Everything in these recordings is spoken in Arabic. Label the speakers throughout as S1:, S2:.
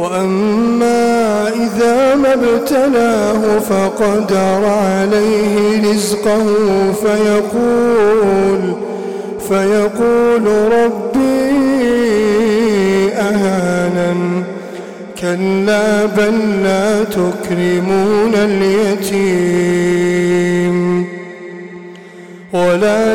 S1: وأما إذا ما ابتلاه فقدر عليه رزقه فيقول فيقول ربي أهانن. كلا بل لا تكرمون اليتيم. ولا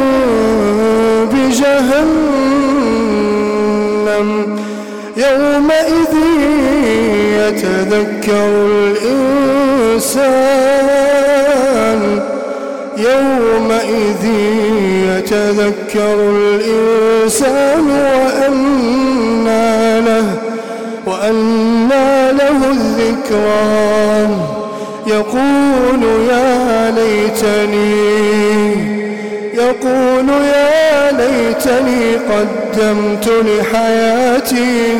S1: يتذكر الإنسان يومئذ يتذكر الإنسان وأنى له وأنى له الذكرى يقول يا ليتني يقول يا ليتني قدمت لحياتي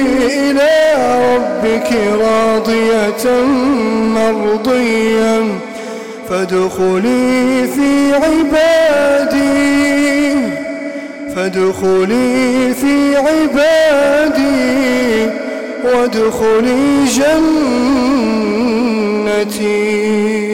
S1: إلى ربك راضية مرضية فادخلي في عبادي فادخلي في عبادي وادخلي جنتي.